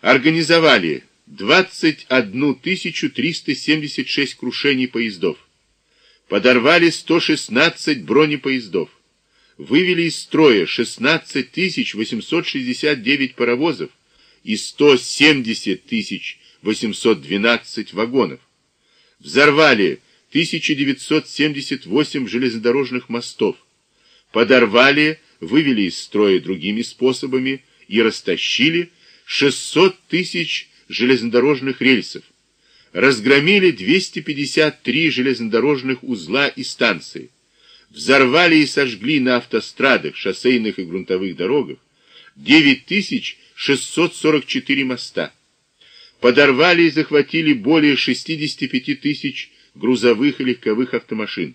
организовали 21 376 крушений поездов, подорвали 116 бронепоездов, вывели из строя 16 869 паровозов и 170 812 вагонов, взорвали 1978 железнодорожных мостов, подорвали, вывели из строя другими способами и растащили 600 тысяч железнодорожных рельсов, разгромили 253 железнодорожных узла и станции, взорвали и сожгли на автострадах, шоссейных и грунтовых дорогах 9644 моста, подорвали и захватили более 65 тысяч грузовых и легковых автомашин,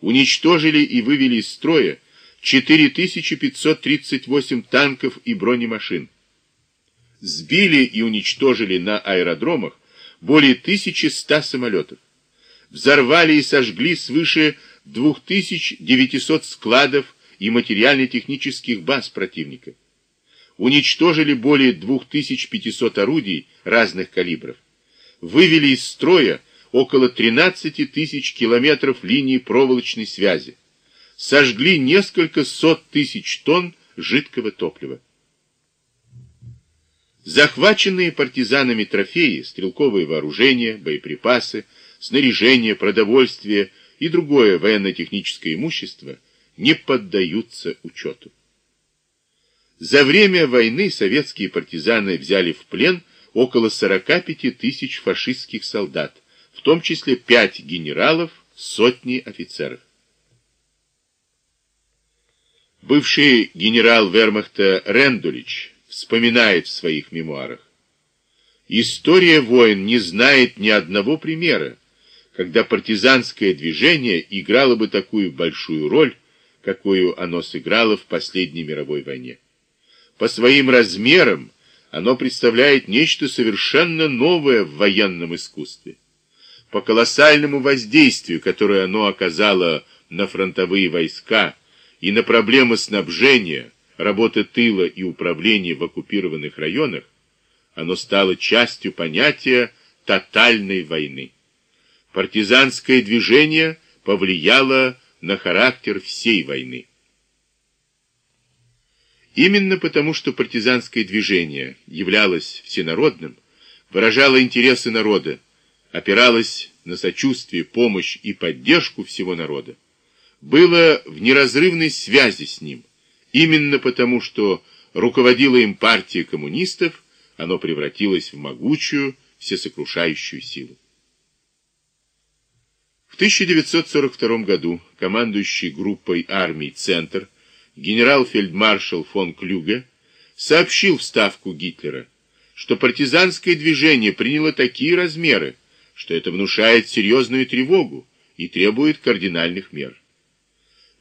уничтожили и вывели из строя 4538 танков и бронемашин, сбили и уничтожили на аэродромах более 1100 самолетов, взорвали и сожгли свыше 2900 складов и материально-технических баз противника, уничтожили более 2500 орудий разных калибров, вывели из строя около 13 тысяч километров линий проволочной связи, сожгли несколько сот тысяч тонн жидкого топлива. Захваченные партизанами трофеи, стрелковые вооружения, боеприпасы, снаряжение, продовольствие и другое военно-техническое имущество не поддаются учету. За время войны советские партизаны взяли в плен около 45 тысяч фашистских солдат, в том числе 5 генералов, сотни офицеров. Бывший генерал вермахта Рендулич вспоминает в своих мемуарах. История войн не знает ни одного примера, когда партизанское движение играло бы такую большую роль, какую оно сыграло в последней мировой войне. По своим размерам оно представляет нечто совершенно новое в военном искусстве. По колоссальному воздействию, которое оно оказало на фронтовые войска и на проблемы снабжения, работы тыла и управления в оккупированных районах, оно стало частью понятия тотальной войны. Партизанское движение повлияло на характер всей войны. Именно потому, что партизанское движение являлось всенародным, выражало интересы народа, опиралось на сочувствие, помощь и поддержку всего народа, было в неразрывной связи с ним – Именно потому, что руководила им партия коммунистов, оно превратилось в могучую, всесокрушающую силу. В 1942 году командующий группой армий «Центр» генерал-фельдмаршал фон Клюге сообщил в Ставку Гитлера, что партизанское движение приняло такие размеры, что это внушает серьезную тревогу и требует кардинальных мер.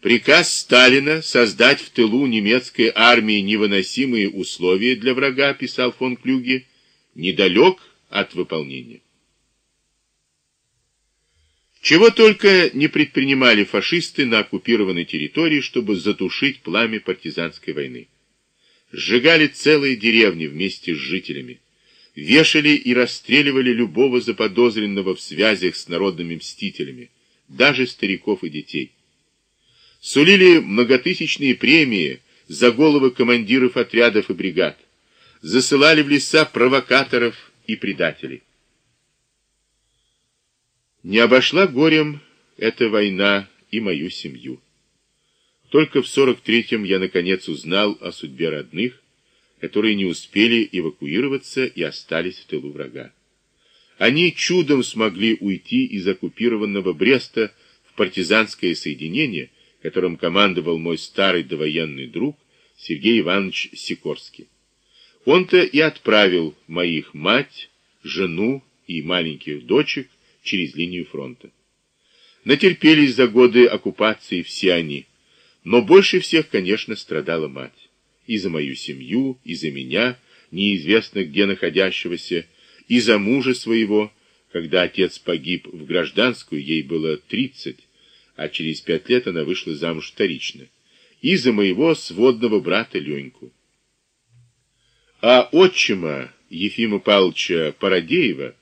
Приказ Сталина создать в тылу немецкой армии невыносимые условия для врага, писал фон Клюге, недалек от выполнения. Чего только не предпринимали фашисты на оккупированной территории, чтобы затушить пламя партизанской войны. Сжигали целые деревни вместе с жителями, вешали и расстреливали любого заподозренного в связях с народными мстителями, даже стариков и детей сулили многотысячные премии за головы командиров отрядов и бригад, засылали в леса провокаторов и предателей. Не обошла горем эта война и мою семью. Только в 43-м я наконец узнал о судьбе родных, которые не успели эвакуироваться и остались в тылу врага. Они чудом смогли уйти из оккупированного Бреста в партизанское соединение, которым командовал мой старый довоенный друг Сергей Иванович Сикорский. Он-то и отправил моих мать, жену и маленьких дочек через линию фронта. Натерпелись за годы оккупации все они, но больше всех, конечно, страдала мать. И за мою семью, и за меня, неизвестно где находящегося, и за мужа своего, когда отец погиб в гражданскую, ей было тридцать, а через пять лет она вышла замуж вторично, и за моего сводного брата Леньку. А отчима Ефима Павловича Парадеева